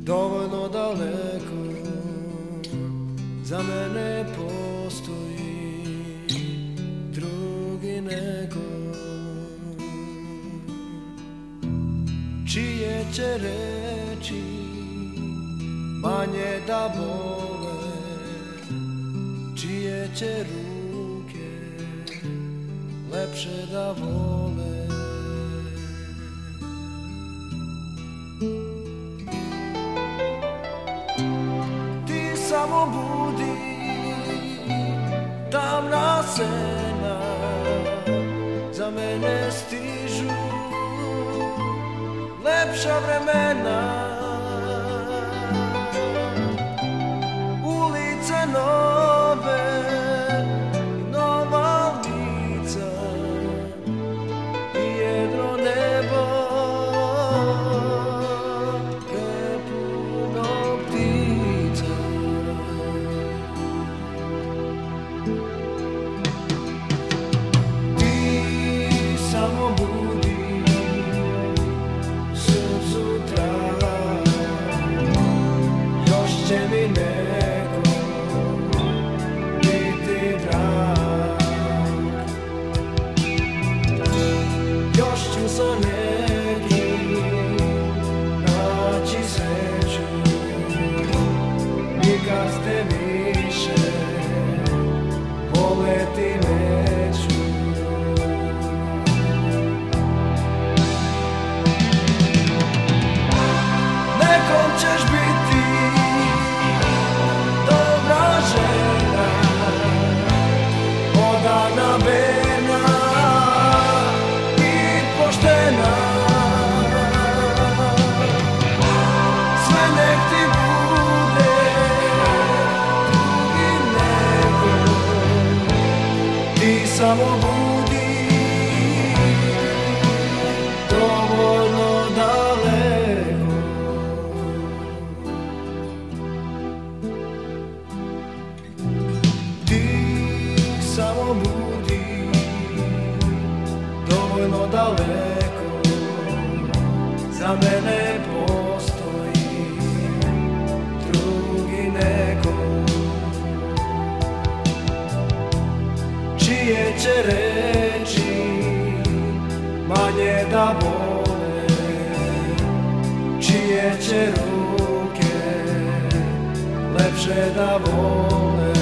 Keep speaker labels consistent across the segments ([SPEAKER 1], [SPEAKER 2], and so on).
[SPEAKER 1] dovoljno daleko. Za mene postoji drugi neko. Čije će reći manje da bole čije će ruke lepše da vole. Sena Za mene stižu lepša vremena voleti neću daleko Ti samo budi dovoljno daleko Za mene Čije će reći manje da bole Čije će ruke lepše da vole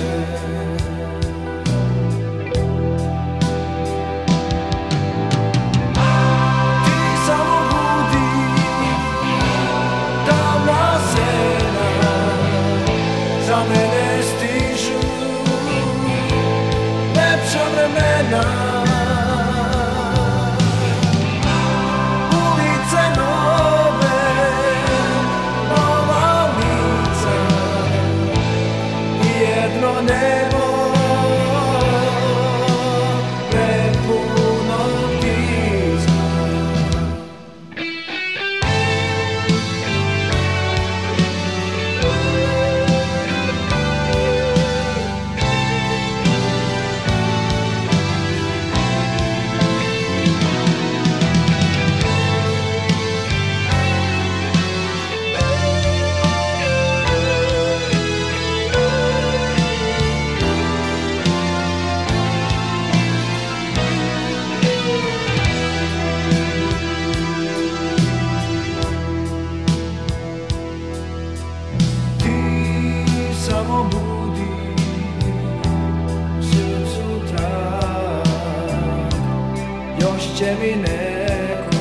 [SPEAKER 1] će mi neko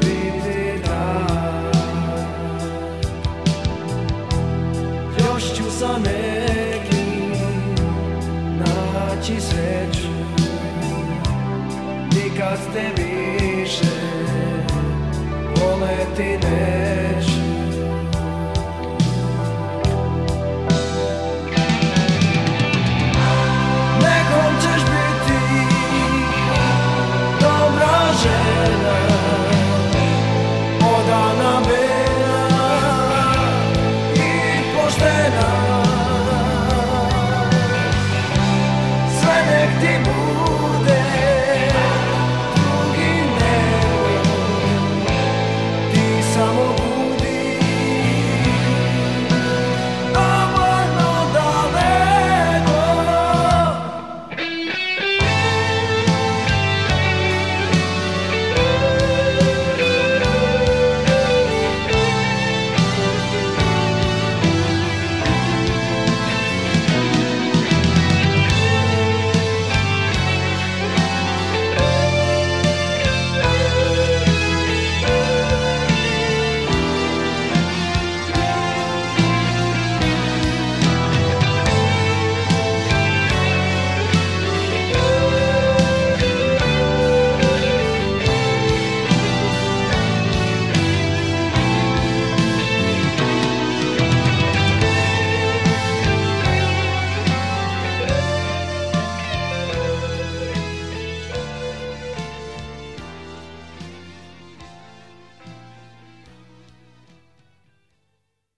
[SPEAKER 1] biti drag Još ću sa nekim naći sreću. Nikad te više voleti neću